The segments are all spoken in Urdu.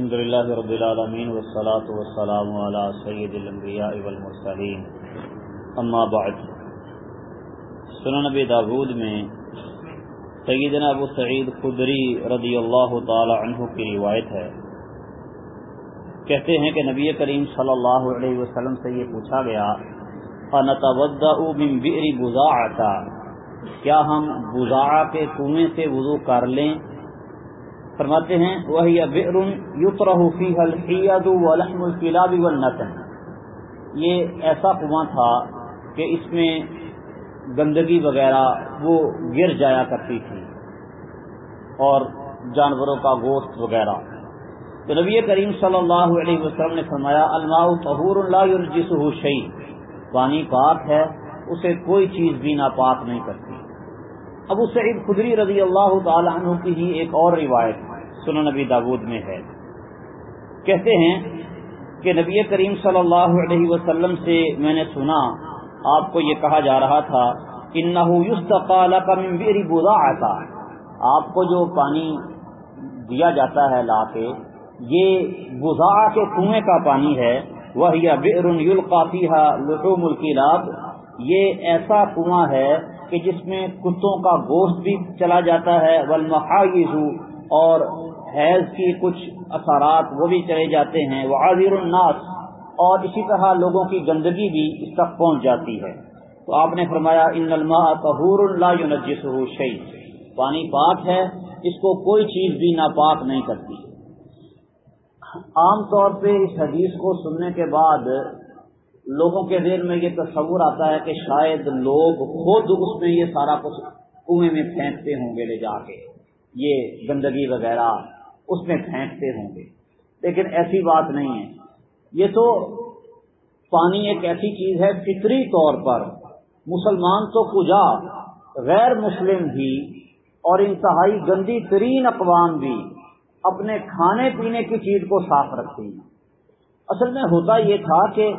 الحمد لله رب العالمين والصلاة والسلام على سيد الانبياء والمرسلين. اما بعد، سنن نبی داود میں سیدنا ابو سعید خدری رضی اللہ تعالی عنہ کی روایت ہے۔ کہتے ہیں کہ نبی کریم صلی اللہ علیہ وسلم سے یہ پوچھا گیا فَنَتَوَدَّعُ مِن بِئْرِ بُزَاعَةَ کیا ہم بزاع کے کنویں سے وضو کر لیں فرماتے ہیں وہی بئر یطرح فیها الحیض ولحم الكلاب والنتن یہ ایسا کنواں تھا کہ اس میں گندگی وغیرہ وہ گر جایا کرتی تھی اور جانوروں کا گوشت وغیرہ۔ تو نبی کریم صلی اللہ علیہ وسلم نے فرمایا، الماء طہور لا يرجسه شيء۔ پانی پاک ہے، اسے کوئی چیز بھی ناپاک نہیں کرتی۔ ابو سعید خدری رضی اللہ تعالی عنہ کی ہی ایک اور روایت سنن نبی داود میں ہے۔ کہتے ہیں کہ نبی کریم صلی اللہ علیہ وسلم سے میں نے سنا، آپ کو یہ کہا جا رہا تھا آتا آپ کو جو پانی دیا جاتا ہے لا کے یہ بزا کے کنویں کا پانی ہے۔ وہ فیحا لٹوم الکیلاب یہ ایسا کنواں ہے کہ جس میں کتوں کا گوشت بھی چلا جاتا ہے ولمحاظ اور حیض کی کچھ اثرات وہ بھی چلے جاتے ہیں، وہ عظیر الناس، اور اسی طرح لوگوں کی گندگی بھی اس تک پہنچ جاتی ہے۔ تو آپ نے فرمایا، ان الماء طہور اللہ ينجسه شيء پانی پاک ہے، اس کو کوئی چیز بھی ناپاک نہیں کرتی۔ عام طور پہ اس حدیث کو سننے کے بعد لوگوں کے ذہن میں یہ تصور آتا ہے کہ شاید لوگ خود اس میں یہ سارا کچھ کنویں میں پھینکتے ہوں گے لے جا کے، یہ گندگی وغیرہ۔ اس میں پھینکتے ہوں گے۔ لیکن ایسی بات نہیں ہے۔ یہ تو پانی ایک ایسی چیز ہے فطری طور پر۔ مسلمان تو کجا غیر مسلم بھی اور انتہائی گندی ترین اقوام بھی اپنے کھانے پینے کی چیز کو صاف رکھتی ہیں۔ اصل میں ہوتا یہ تھا کہ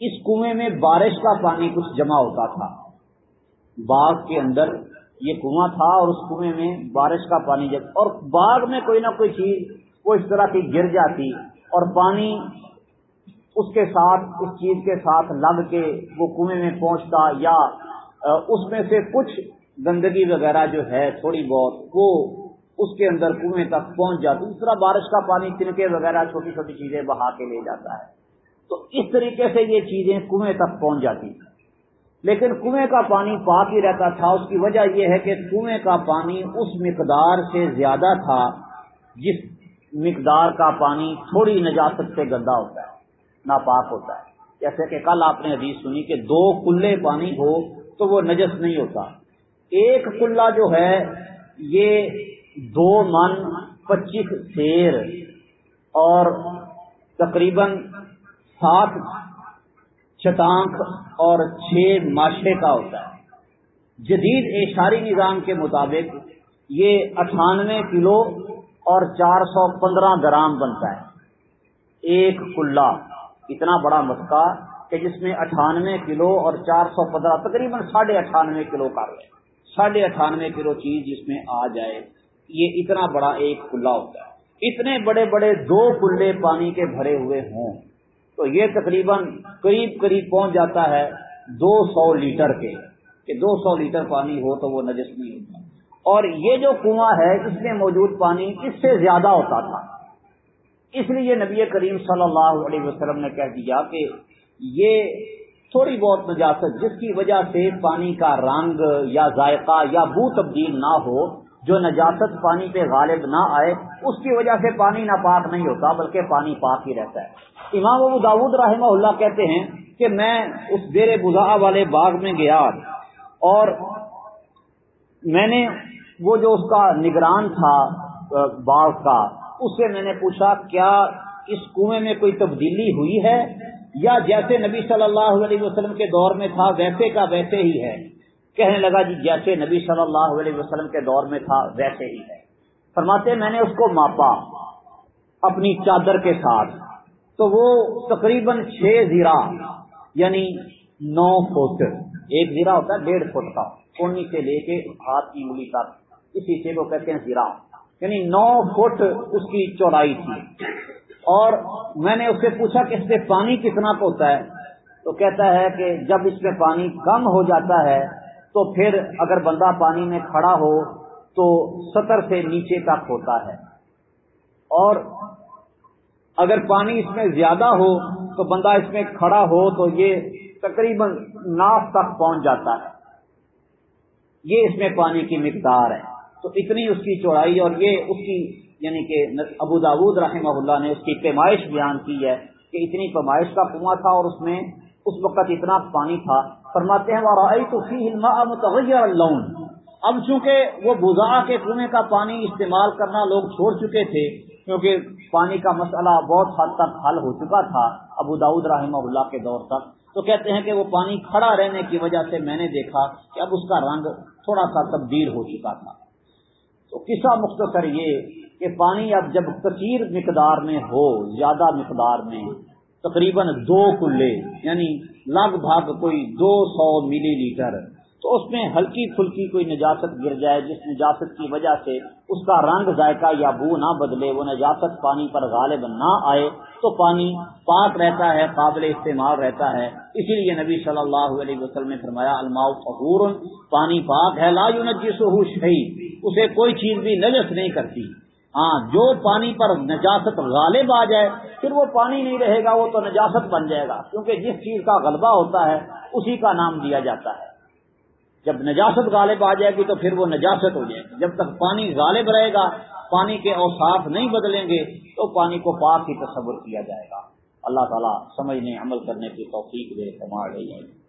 اس کنویں میں بارش کا پانی کچھ جمع ہوتا تھا۔ باغ کے اندر یہ کنواں تھا اور اس کنویں میں بارش کا پانی جب اور باغ میں کوئی نہ کوئی چیز وہ اس طرح کی گر جاتی اور پانی اس کے ساتھ اس چیز کے ساتھ لگ کے وہ کنویں میں پہنچتا یا اس میں سے کچھ گندگی وغیرہ جو ہے تھوڑی بہت وہ اس کے اندر کنویں تک پہنچ جاتی۔ اس طرح بارش کا پانی تنکے وغیرہ چھوٹی چھوٹی چیزیں بہا کے لے جاتا ہے۔ تو اس طریقے سے یہ چیزیں کنویں تک پہنچ جاتی۔ لیکن کنویں کا پانی پاک ہی رہتا تھا، اس کی وجہ یہ ہے کہ کنویں کا پانی اس مقدار سے زیادہ تھا جس مقدار کا پانی تھوڑی نجاست سے گندا ہوتا ہے، ناپاک ہوتا ہے۔ جیسے کہ کل آپ نے حدیث سنی کہ دو کلے پانی ہو تو وہ نجس نہیں ہوتا۔ ایک کلا جو ہے، یہ دو من پچیس شیر اور تقریباً سات چٹانک اور چھ ماشے کا ہوتا ہے۔ جدید اشاری نظام کے مطابق یہ اٹھانوے کلو اور چار سو پندرہ گرام بنتا ہے۔ ایک کلا، اتنا بڑا مسکا کہ جس میں اٹھانوے کلو اور چار سو پندرہ، تقریباً ساڑھے اٹھانوے کلو کا ساڑھے اٹھانوے کلو چیز جس میں آ جائے، یہ اتنا بڑا ایک کلا ہوتا ہے۔ اتنے بڑے بڑے دو کلے پانی کے بھرے ہوئے ہوں۔ تو یہ تقریباً قریب قریب پہنچ جاتا ہے دو سو لیٹر کے، کہ دو سو لیٹر پانی ہو تو وہ نجس نہیں ہوتا۔ اور یہ جو کنواں ہے، اس میں موجود پانی اس سے زیادہ ہوتا تھا۔ اس لیے نبی کریم صلی اللہ علیہ وسلم نے کہہ دیا کہ یہ تھوڑی بہت نجاست، جس کی وجہ سے پانی کا رنگ یا ذائقہ یا بو تبدیل نہ ہو جو نجاست پانی پہ غالب نہ آئے، اس کی وجہ سے پانی ناپاک نہیں ہوتا، بلکہ پانی پاک ہی رہتا ہے۔ امام ابو داود رحمہ اللہ کہتے ہیں کہ میں اس دیر بزا والے باغ میں گیا اور میں نے وہ جو اس کا نگران تھا باغ کا، اس سے میں نے پوچھا، کیا اس کنویں میں کوئی تبدیلی ہوئی ہے؟ یا جیسے نبی صلی اللہ علیہ وسلم کے دور میں تھا، ویسے کا ویسے ہی ہے۔ کہنے لگا جی جیسے نبی صلی اللہ علیہ وسلم کے دور میں تھا، ویسے ہی ہے۔ فرماتے، میں نے اس کو ماپا اپنی چادر کے ساتھ۔ تو وہ تقریباً چھ زیرا یعنی نو فٹ۔ ایک زیرا ہوتا ہے، ڈیڑھ فٹ کا۔ کونی سے لے کے ہاتھ کی انگلی تک۔ اسی سے وہ کہتے ہیں زیرا یعنی نو فٹ اس کی چوڑائی تھی۔ اور میں نے اس سے پوچھا کہ اس سے پانی کتنا ہوتا ہے؟ تو کہتا ہے کہ جب اس میں پانی کم ہو جاتا ہے تو پھر اگر بندہ پانی میں کھڑا ہو تو سطر سے نیچے تک ہوتا ہے۔ اور اگر پانی اس میں زیادہ ہو تو بندہ اس میں کھڑا ہو تو یہ تقریباً ناف تک پہنچ جاتا ہے۔ یہ اس میں پانی کی مقدار ہے۔ تو اتنی اس کی چوڑائی اور یہ اس کی یعنی کہ ابو داود رحمہ اللہ نے اس کی پیمائش بیان کی ہے کہ اتنی پیمائش کا کنواں تھا اور اس میں اس وقت اتنا پانی تھا، فرماتے ہیں تو فی متغیر لون اب چونکہ وہ بزا کے کنویں کا پانی استعمال کرنا لوگ چھوڑ چکے تھے، کیونکہ پانی کا مسئلہ بہت حد تک حل ہو چکا تھا ابو داود رحمہ اللہ کے دور تک۔ تو کہتے ہیں کہ وہ پانی کھڑا رہنے کی وجہ سے میں نے دیکھا کہ اب اس کا رنگ تھوڑا سا تبدیل ہو چکا تھا۔ تو قصہ مختصر یہ کہ پانی اب جب کثیر مقدار میں ہو، زیادہ مقدار میں تقریباً دو کلے یعنی لگ بھگ کوئی دو سو ملی لیٹر۔ تو اس میں ہلکی پھلکی کوئی نجاست گر جائے، جس نجاست کی وجہ سے اس کا رنگ ذائقہ یا بو نہ بدلے، وہ نجاست پانی پر غالب نہ آئے۔ تو پانی پاک رہتا ہے، قابل استعمال رہتا ہے۔ اسی لیے نبی صلی اللہ علیہ وسلم نے فرمایا الماؤ فہور پانی پاک ہے، لا نجس شہید اسے کوئی چیز بھی نجس نہیں کرتی۔ ہاں جو پانی پر نجاست غالب آ جائے، پھر وہ پانی نہیں رہے گا، وہ تو نجاست بن جائے گا۔ کیونکہ جس چیز کا غلبہ ہوتا ہے، اسی کا نام دیا جاتا ہے۔ جب نجاست غالب آ جائے گی تو پھر وہ نجاست ہو جائے گی۔ جب تک پانی غالب رہے گا، پانی کے اوساف نہیں بدلیں گے، تو پانی کو پاک ہی تصور کیا جائے گا۔ اللہ تعالیٰ سمجھنے، عمل کرنے کی توفیق دے کما رہی ہے